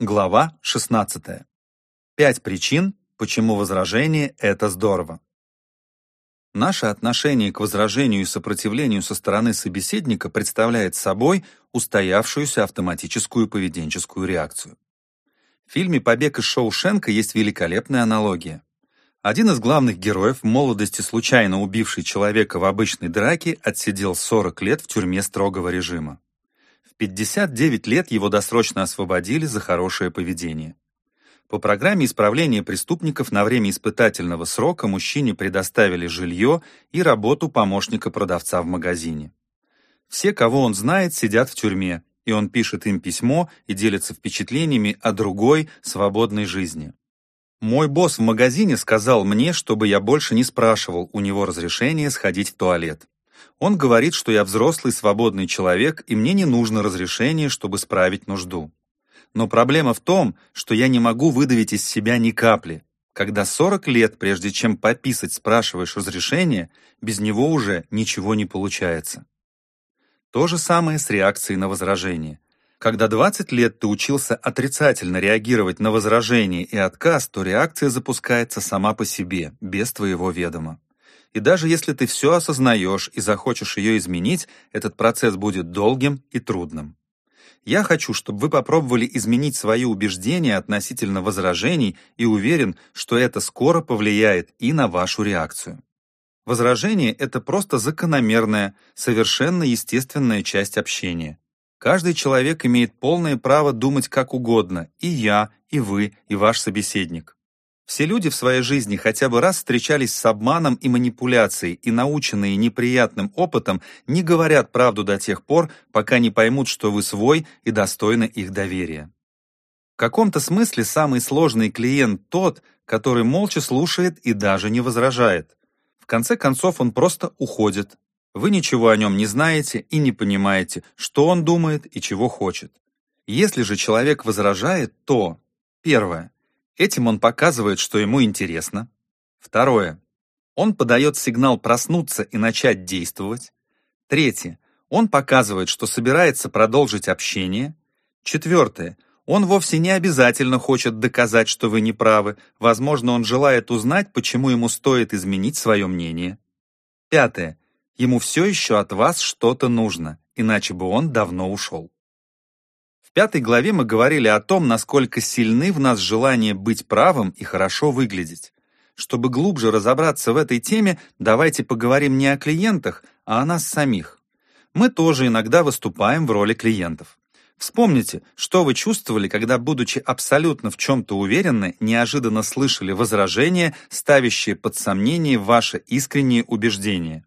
Глава 16. Пять причин, почему возражение – это здорово. Наше отношение к возражению и сопротивлению со стороны собеседника представляет собой устоявшуюся автоматическую поведенческую реакцию. В фильме «Побег из Шоушенка» есть великолепная аналогия. Один из главных героев, в молодости случайно убивший человека в обычной драке, отсидел 40 лет в тюрьме строгого режима. 59 лет его досрочно освободили за хорошее поведение. По программе исправления преступников на время испытательного срока мужчине предоставили жилье и работу помощника продавца в магазине. Все, кого он знает, сидят в тюрьме, и он пишет им письмо и делится впечатлениями о другой, свободной жизни. Мой босс в магазине сказал мне, чтобы я больше не спрашивал у него разрешения сходить в туалет. Он говорит, что я взрослый, свободный человек, и мне не нужно разрешение, чтобы справить нужду. Но проблема в том, что я не могу выдавить из себя ни капли. Когда 40 лет, прежде чем пописать, спрашиваешь разрешение, без него уже ничего не получается. То же самое с реакцией на возражение. Когда 20 лет ты учился отрицательно реагировать на возражение и отказ, то реакция запускается сама по себе, без твоего ведома. И даже если ты все осознаешь и захочешь ее изменить, этот процесс будет долгим и трудным. Я хочу, чтобы вы попробовали изменить свои убеждения относительно возражений и уверен, что это скоро повлияет и на вашу реакцию. Возражение — это просто закономерная, совершенно естественная часть общения. Каждый человек имеет полное право думать как угодно, и я, и вы, и ваш собеседник. Все люди в своей жизни хотя бы раз встречались с обманом и манипуляцией, и наученные неприятным опытом не говорят правду до тех пор, пока не поймут, что вы свой и достойны их доверия. В каком-то смысле самый сложный клиент тот, который молча слушает и даже не возражает. В конце концов он просто уходит. Вы ничего о нем не знаете и не понимаете, что он думает и чего хочет. Если же человек возражает, то первое Этим он показывает, что ему интересно. Второе. Он подает сигнал проснуться и начать действовать. Третье. Он показывает, что собирается продолжить общение. Четвертое. Он вовсе не обязательно хочет доказать, что вы не правы. Возможно, он желает узнать, почему ему стоит изменить свое мнение. Пятое. Ему все еще от вас что-то нужно, иначе бы он давно ушел. В пятой главе мы говорили о том, насколько сильны в нас желание быть правым и хорошо выглядеть. Чтобы глубже разобраться в этой теме, давайте поговорим не о клиентах, а о нас самих. Мы тоже иногда выступаем в роли клиентов. Вспомните, что вы чувствовали, когда, будучи абсолютно в чем-то уверены, неожиданно слышали возражения, ставящие под сомнение ваше искреннее убеждение.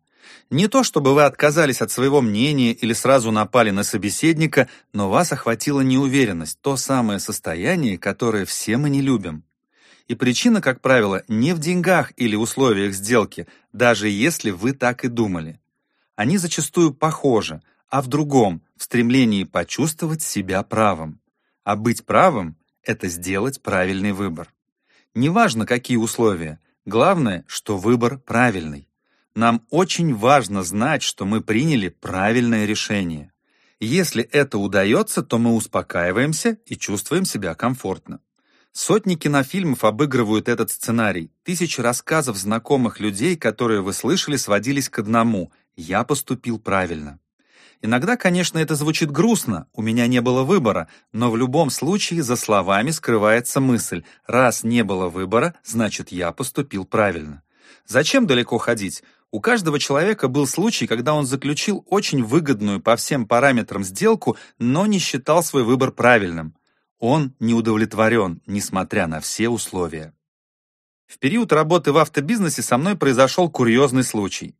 Не то чтобы вы отказались от своего мнения или сразу напали на собеседника, но вас охватила неуверенность, то самое состояние, которое все мы не любим. И причина, как правило, не в деньгах или условиях сделки, даже если вы так и думали. Они зачастую похожи, а в другом, в стремлении почувствовать себя правым. А быть правым — это сделать правильный выбор. Неважно, какие условия, главное, что выбор правильный. Нам очень важно знать, что мы приняли правильное решение. Если это удается, то мы успокаиваемся и чувствуем себя комфортно. Сотни кинофильмов обыгрывают этот сценарий. Тысячи рассказов знакомых людей, которые вы слышали, сводились к одному «я поступил правильно». Иногда, конечно, это звучит грустно, у меня не было выбора, но в любом случае за словами скрывается мысль «раз не было выбора, значит, я поступил правильно». Зачем далеко ходить? У каждого человека был случай, когда он заключил очень выгодную по всем параметрам сделку, но не считал свой выбор правильным. Он не удовлетворен, несмотря на все условия. В период работы в автобизнесе со мной произошел курьезный случай.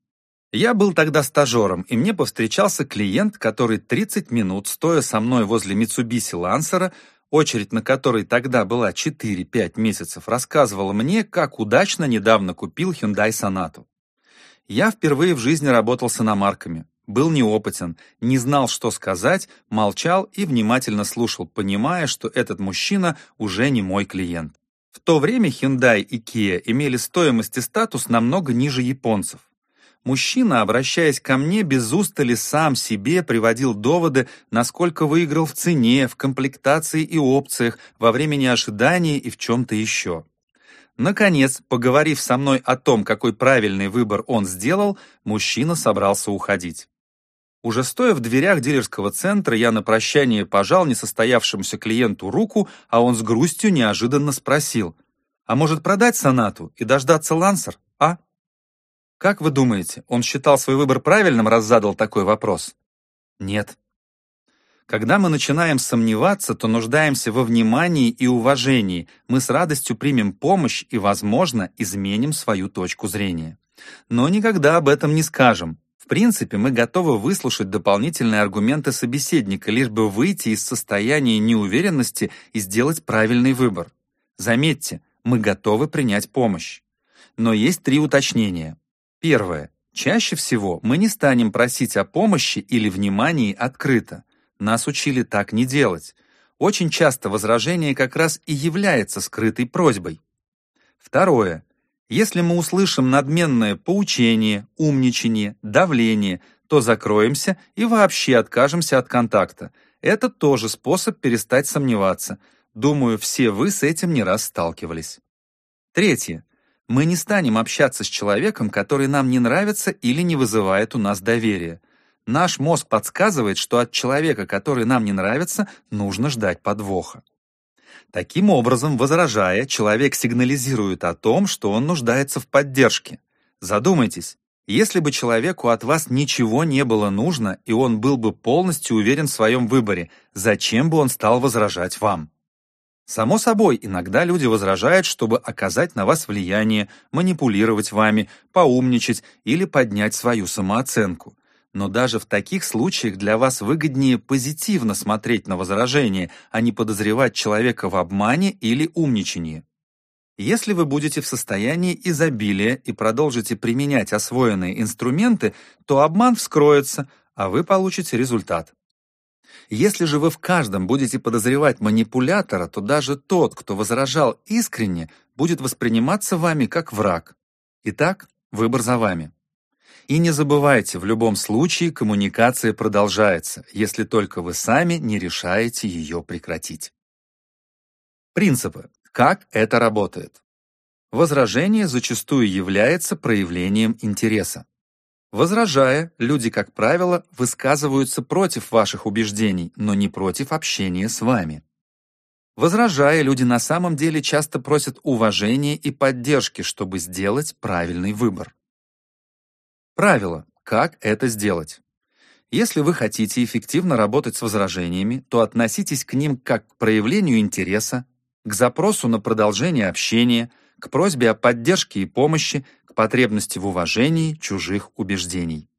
Я был тогда стажером, и мне повстречался клиент, который 30 минут, стоя со мной возле Mitsubishi Lancer, очередь на которой тогда была 4-5 месяцев, рассказывал мне, как удачно недавно купил Hyundai Sonata. Я впервые в жизни работал с иномарками, был неопытен, не знал, что сказать, молчал и внимательно слушал, понимая, что этот мужчина уже не мой клиент. В то время Hyundai и Kia имели стоимость и статус намного ниже японцев. Мужчина, обращаясь ко мне, без устали сам себе приводил доводы, насколько выиграл в цене, в комплектации и опциях, во времени ожидания и в чем-то еще. Наконец, поговорив со мной о том, какой правильный выбор он сделал, мужчина собрался уходить. Уже стоя в дверях дилерского центра, я на прощание пожал несостоявшемуся клиенту руку, а он с грустью неожиданно спросил, «А может продать сонату и дождаться лансер, а?» Как вы думаете, он считал свой выбор правильным, раз задал такой вопрос? Нет. Когда мы начинаем сомневаться, то нуждаемся во внимании и уважении. Мы с радостью примем помощь и, возможно, изменим свою точку зрения. Но никогда об этом не скажем. В принципе, мы готовы выслушать дополнительные аргументы собеседника, лишь бы выйти из состояния неуверенности и сделать правильный выбор. Заметьте, мы готовы принять помощь. Но есть три уточнения. Первое. Чаще всего мы не станем просить о помощи или внимании открыто. Нас учили так не делать. Очень часто возражение как раз и является скрытой просьбой. Второе. Если мы услышим надменное поучение, умничание, давление, то закроемся и вообще откажемся от контакта. Это тоже способ перестать сомневаться. Думаю, все вы с этим не раз сталкивались. Третье. Мы не станем общаться с человеком, который нам не нравится или не вызывает у нас доверия. Наш мозг подсказывает, что от человека, который нам не нравится, нужно ждать подвоха. Таким образом, возражая, человек сигнализирует о том, что он нуждается в поддержке. Задумайтесь, если бы человеку от вас ничего не было нужно, и он был бы полностью уверен в своем выборе, зачем бы он стал возражать вам? Само собой, иногда люди возражают, чтобы оказать на вас влияние, манипулировать вами, поумничать или поднять свою самооценку. Но даже в таких случаях для вас выгоднее позитивно смотреть на возражение, а не подозревать человека в обмане или умничании. Если вы будете в состоянии изобилия и продолжите применять освоенные инструменты, то обман вскроется, а вы получите результат. Если же вы в каждом будете подозревать манипулятора, то даже тот, кто возражал искренне, будет восприниматься вами как враг. Итак, выбор за вами. И не забывайте, в любом случае коммуникация продолжается, если только вы сами не решаете ее прекратить. Принципы. Как это работает? Возражение зачастую является проявлением интереса. Возражая, люди, как правило, высказываются против ваших убеждений, но не против общения с вами. Возражая, люди на самом деле часто просят уважения и поддержки, чтобы сделать правильный выбор. Правило. Как это сделать? Если вы хотите эффективно работать с возражениями, то относитесь к ним как к проявлению интереса, к запросу на продолжение общения, к просьбе о поддержке и помощи, к потребности в уважении чужих убеждений.